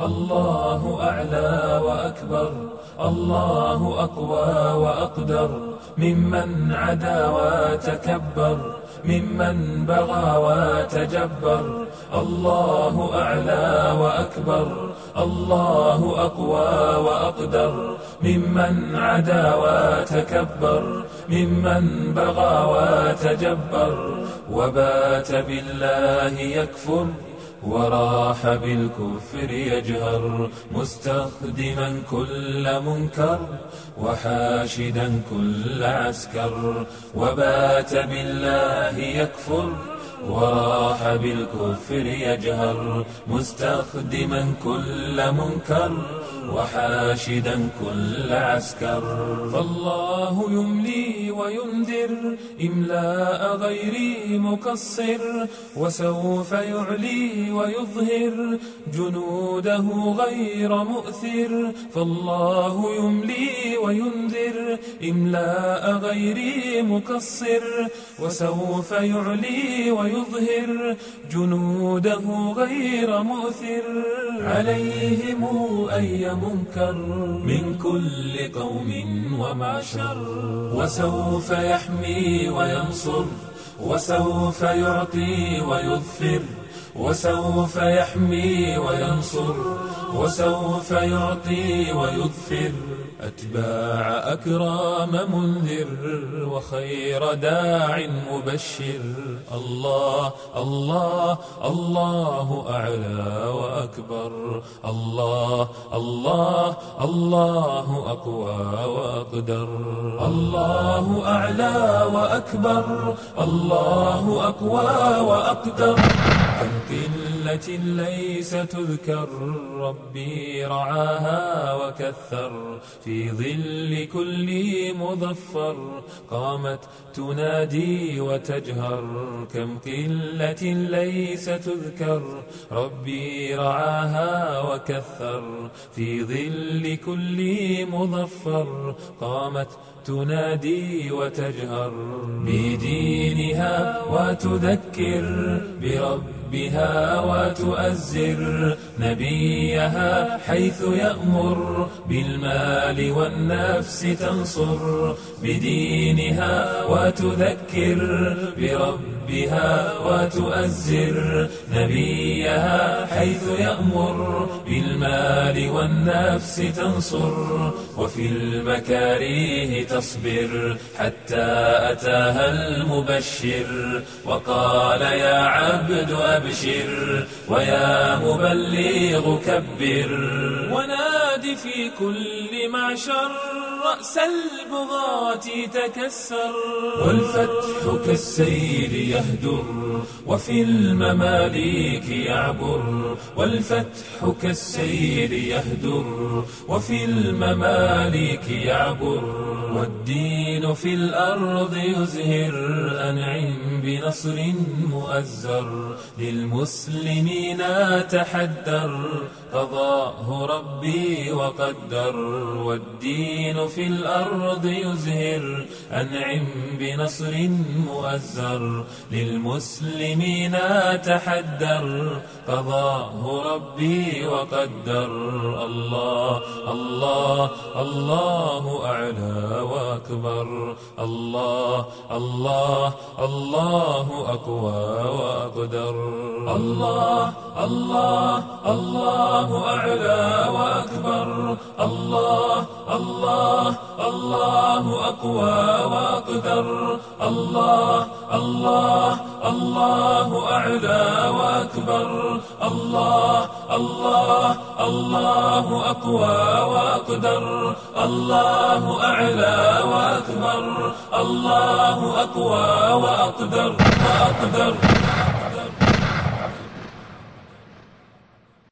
الله أعلى وأكبر الله أقوى وأقدر ممن عدا وتكبر ممن بغى وتجبر الله أعلى وأكبر الله أقوى وأقدر ممن عدا وتكبر ممن بغى وتجبر وبات بالله يكفر. وراح بالكفر يجهر مستخدما كل منكر وحاشدا كل عسكر وبات بالله يكفر وراح بالكفر يجهر مستخدما كل منكر وحاشدا كل عسكر. فالله يملي وينذر إملاء غيري مقصر وسوف يعلي ويظهر جنوده غير مؤثر. فالله يملي وينذر إملاء غيري مقصر وسوف يعلي ويظهر جنوده غير مؤثر عليهم أي منكر من كل قوم ومعشر وسوف يحمي وينصر وسوف يعطي ويظفر وسوف يحمي وينصر وسوف يعطي ويظفر أتباع أكرام منذر وخير داع مبشر. الله الله الله أعلى وأكبر. الله الله الله أقوى وأقدر. الله أعلى وأكبر. الله أقوى وأقدر. كم قلة ليس تذكر. ربي رعاها وكثر. في ظل كل مظفر قامت تنادي وتجهر كم قلة ليس تذكر ربي رعاها وكثر. في ظل كل مظفر قامت تنادي وتجهر بدينها وتذكر بربها وتؤزر نبيها حيث يأمر بالمال والنفس تنصر بدينها وتذكر بربها وتؤزر نبيها حيث يأمر بالمال والنفس تنصر وفي المكاريه تصبر حتى أتاها المبشر وقال يا عبد أبشر ويا مبلغ كبر. ونادي في كل معشر رأس البغاة تكسر. والفتح كالسيل يهدر وفي المماليك يعبر. والفتح كالسيل يهدر وفي المماليك يعبر. والدين في الأرض يزهر أنعم بنصر مؤزر. للمسلمين تحدر قضاه ربي وقدر والدين في الأرض يزهر أنعم بنصر مؤزر للمسلمين تحدر قضاه ربي وقدر الله الله الله أعلى وأكبر الله الله الله أقوى وأقدر الله الله الله أعلى وأكبر. الله الله الله أقوى وأقدر. الله الله الله أعلى وأكبر. الله الله الله أقوى وأقدر. الله أعلى وأكبر. الله أقوى وأقدر وأقدر.